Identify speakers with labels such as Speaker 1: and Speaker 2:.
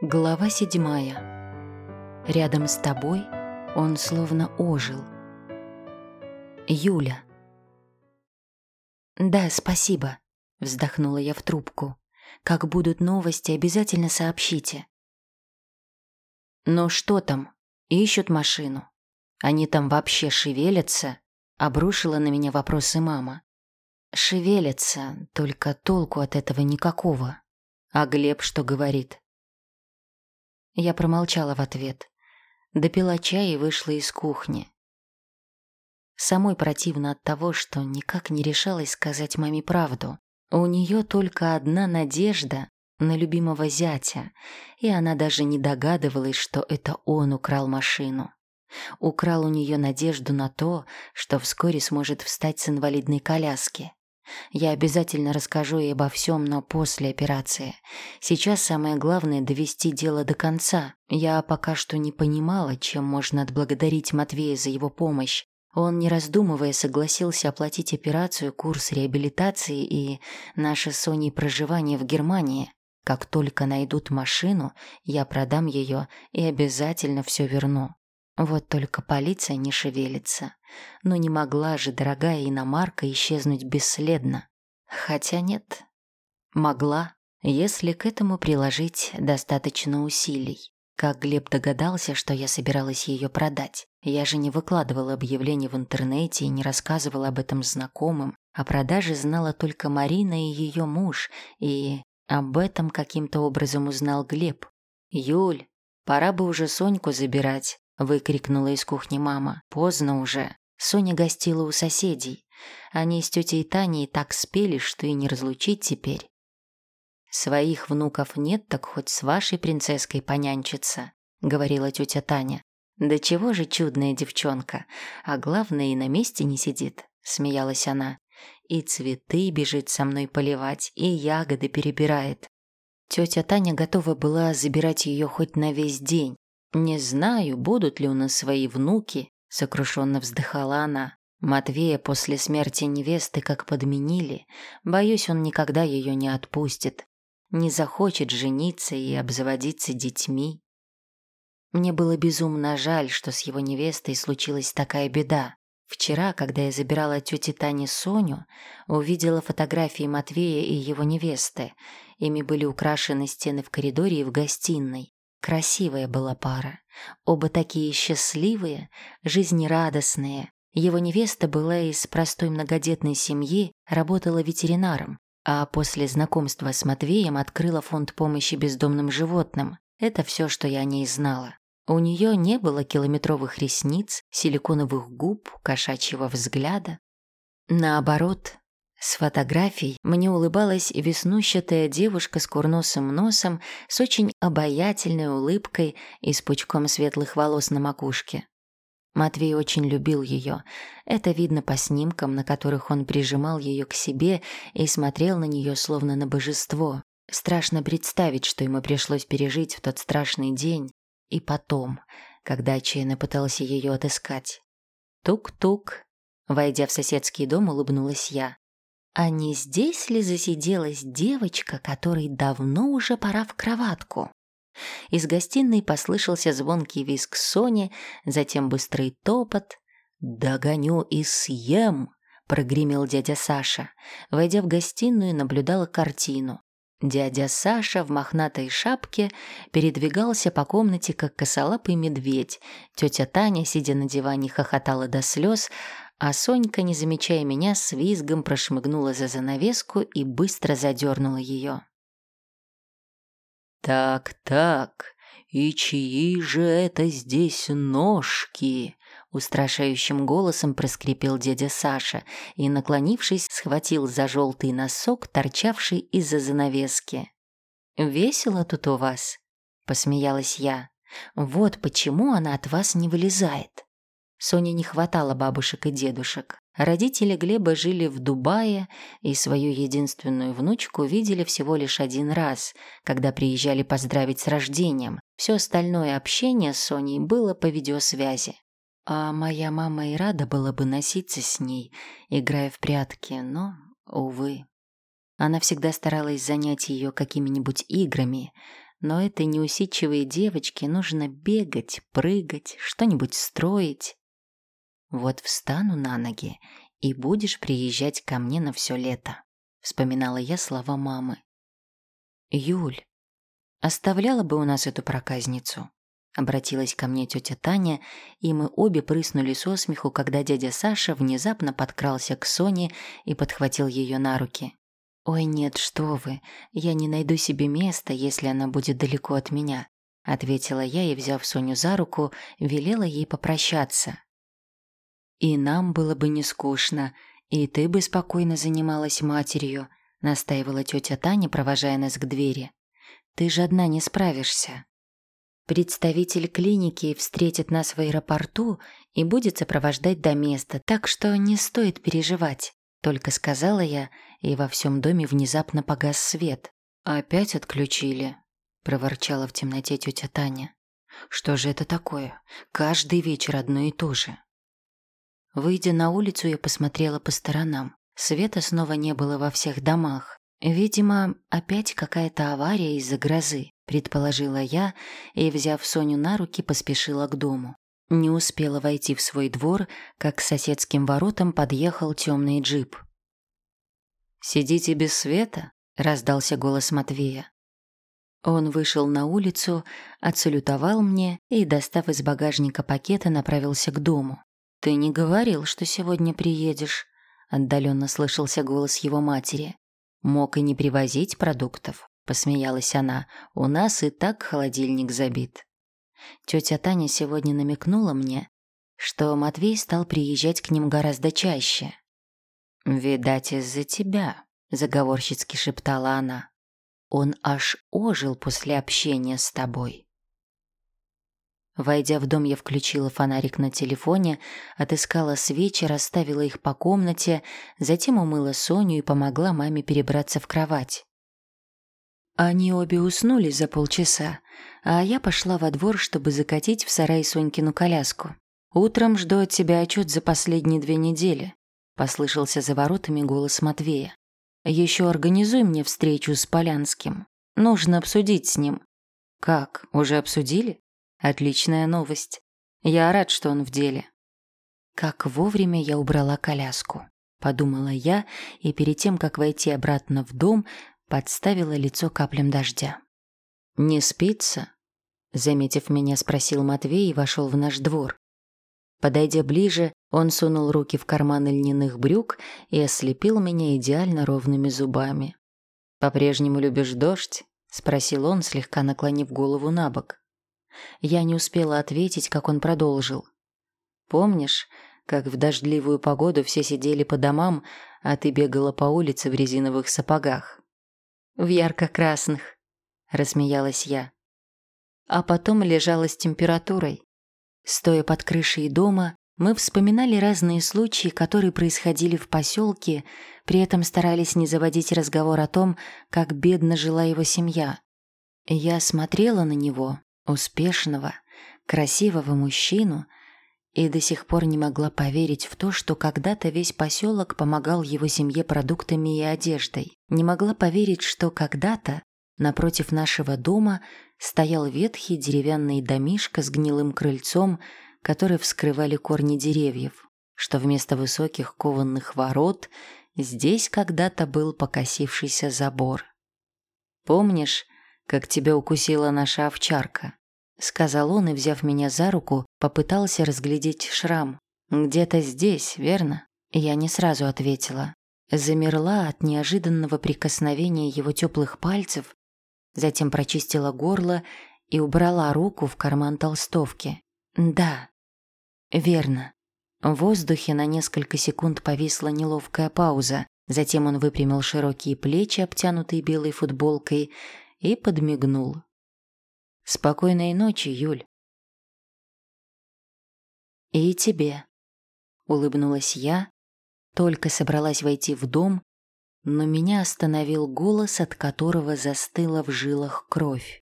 Speaker 1: Глава седьмая. Рядом с тобой он словно ожил. Юля. «Да, спасибо», — вздохнула я в трубку. «Как будут новости, обязательно сообщите». «Но что там? Ищут машину. Они там вообще шевелятся?» — обрушила на меня вопросы мама. «Шевелятся, только толку от этого никакого». А Глеб что говорит? Я промолчала в ответ. Допила чай и вышла из кухни. Самой противно от того, что никак не решалась сказать маме правду. У нее только одна надежда на любимого зятя, и она даже не догадывалась, что это он украл машину. Украл у нее надежду на то, что вскоре сможет встать с инвалидной коляски. Я обязательно расскажу ей обо всем, но после операции. Сейчас самое главное — довести дело до конца. Я пока что не понимала, чем можно отблагодарить Матвея за его помощь. Он, не раздумывая, согласился оплатить операцию, курс реабилитации и наше с Соней проживание в Германии. Как только найдут машину, я продам ее и обязательно все верну. Вот только полиция не шевелится. Но не могла же дорогая иномарка исчезнуть бесследно. Хотя нет. Могла, если к этому приложить достаточно усилий. Как Глеб догадался, что я собиралась ее продать. Я же не выкладывала объявление в интернете и не рассказывала об этом знакомым. О продаже знала только Марина и ее муж, и об этом каким-то образом узнал Глеб. «Юль, пора бы уже Соньку забирать», выкрикнула из кухни мама. Поздно уже. Соня гостила у соседей. Они с тетей Таней так спели, что и не разлучить теперь. Своих внуков нет, так хоть с вашей принцесской понянчиться, говорила тетя Таня. Да чего же чудная девчонка, а главное и на месте не сидит, смеялась она. И цветы бежит со мной поливать, и ягоды перебирает. Тетя Таня готова была забирать ее хоть на весь день, «Не знаю, будут ли у нас свои внуки», — сокрушенно вздыхала она. Матвея после смерти невесты как подменили. Боюсь, он никогда ее не отпустит. Не захочет жениться и обзаводиться детьми. Мне было безумно жаль, что с его невестой случилась такая беда. Вчера, когда я забирала тети Тани Соню, увидела фотографии Матвея и его невесты. Ими были украшены стены в коридоре и в гостиной. Красивая была пара. Оба такие счастливые, жизнерадостные. Его невеста была из простой многодетной семьи, работала ветеринаром, а после знакомства с Матвеем открыла фонд помощи бездомным животным. Это все, что я о ней знала. У нее не было километровых ресниц, силиконовых губ, кошачьего взгляда. Наоборот, с фотографий мне улыбалась веснущатая девушка с курносым носом, с очень обаятельной улыбкой и с пучком светлых волос на макушке. Матвей очень любил ее. Это видно по снимкам, на которых он прижимал ее к себе и смотрел на нее словно на божество. Страшно представить, что ему пришлось пережить в тот страшный день. И потом, когда отчаянно пытался ее отыскать. Тук-тук. Войдя в соседский дом, улыбнулась я. А не здесь ли засиделась девочка, которой давно уже пора в кроватку? Из гостиной послышался звонкий визг Сони, затем быстрый топот. «Догоню и съем!» — прогремел дядя Саша. Войдя в гостиную, наблюдала картину. Дядя Саша в мохнатой шапке передвигался по комнате, как косолапый медведь. Тетя Таня, сидя на диване, хохотала до слез, а Сонька, не замечая меня, с визгом прошмыгнула за занавеску и быстро задернула ее. «Так, так, и чьи же это здесь ножки?» Устрашающим голосом проскрипел дядя Саша и, наклонившись, схватил за желтый носок, торчавший из-за занавески. «Весело тут у вас?» — посмеялась я. «Вот почему она от вас не вылезает». Соне не хватало бабушек и дедушек. Родители Глеба жили в Дубае и свою единственную внучку видели всего лишь один раз, когда приезжали поздравить с рождением. Все остальное общение с Соней было по видеосвязи. А моя мама и рада была бы носиться с ней, играя в прятки, но, увы. Она всегда старалась занять ее какими-нибудь играми, но этой неусидчивой девочке нужно бегать, прыгать, что-нибудь строить. Вот встану на ноги, и будешь приезжать ко мне на все лето, вспоминала я слова мамы. Юль, оставляла бы у нас эту проказницу. Обратилась ко мне тетя Таня, и мы обе прыснули со смеху, когда дядя Саша внезапно подкрался к Соне и подхватил ее на руки. «Ой, нет, что вы, я не найду себе места, если она будет далеко от меня», ответила я и, взяв Соню за руку, велела ей попрощаться. «И нам было бы не скучно, и ты бы спокойно занималась матерью», настаивала тетя Таня, провожая нас к двери. «Ты же одна не справишься». Представитель клиники встретит нас в аэропорту и будет сопровождать до места, так что не стоит переживать. Только сказала я, и во всем доме внезапно погас свет. «Опять отключили», — проворчала в темноте тетя Таня. «Что же это такое? Каждый вечер одно и то же». Выйдя на улицу, я посмотрела по сторонам. Света снова не было во всех домах. Видимо, опять какая-то авария из-за грозы, предположила я и, взяв Соню на руки, поспешила к дому. Не успела войти в свой двор, как к соседским воротам подъехал темный джип. «Сидите без света?» — раздался голос Матвея. Он вышел на улицу, отсалютовал мне и, достав из багажника пакета, направился к дому. «Ты не говорил, что сегодня приедешь?» — отдаленно слышался голос его матери. «Мог и не привозить продуктов», — посмеялась она. «У нас и так холодильник забит». Тетя Таня сегодня намекнула мне, что Матвей стал приезжать к ним гораздо чаще. «Видать, из-за тебя», — заговорщицки шептала она. «Он аж ожил после общения с тобой». Войдя в дом, я включила фонарик на телефоне, отыскала свечи, расставила их по комнате, затем умыла Соню и помогла маме перебраться в кровать. Они обе уснули за полчаса, а я пошла во двор, чтобы закатить в сарай Сонькину коляску. «Утром жду от тебя отчет за последние две недели», — послышался за воротами голос Матвея. «Еще организуй мне встречу с Полянским. Нужно обсудить с ним». «Как, уже обсудили?» «Отличная новость. Я рад, что он в деле». Как вовремя я убрала коляску. Подумала я, и перед тем, как войти обратно в дом, подставила лицо каплям дождя. «Не спится?» Заметив меня, спросил Матвей и вошел в наш двор. Подойдя ближе, он сунул руки в карманы льняных брюк и ослепил меня идеально ровными зубами. «По-прежнему любишь дождь?» — спросил он, слегка наклонив голову на бок. Я не успела ответить, как он продолжил. «Помнишь, как в дождливую погоду все сидели по домам, а ты бегала по улице в резиновых сапогах?» в ярко-красных», — рассмеялась я. А потом лежала с температурой. Стоя под крышей дома, мы вспоминали разные случаи, которые происходили в поселке, при этом старались не заводить разговор о том, как бедно жила его семья. Я смотрела на него, успешного, красивого мужчину, и до сих пор не могла поверить в то, что когда-то весь поселок помогал его семье продуктами и одеждой. Не могла поверить, что когда-то напротив нашего дома стоял ветхий деревянный домишко с гнилым крыльцом, который вскрывали корни деревьев, что вместо высоких кованных ворот здесь когда-то был покосившийся забор. «Помнишь, как тебя укусила наша овчарка?» Сказал он и, взяв меня за руку, попытался разглядеть шрам. «Где-то здесь, верно?» Я не сразу ответила. Замерла от неожиданного прикосновения его теплых пальцев, затем прочистила горло и убрала руку в карман толстовки. «Да, верно». В воздухе на несколько секунд повисла неловкая пауза. Затем он выпрямил широкие плечи, обтянутые белой футболкой, и подмигнул. Спокойной ночи, Юль. И тебе. Улыбнулась я, только собралась войти в дом, но меня остановил голос, от которого застыла в жилах кровь.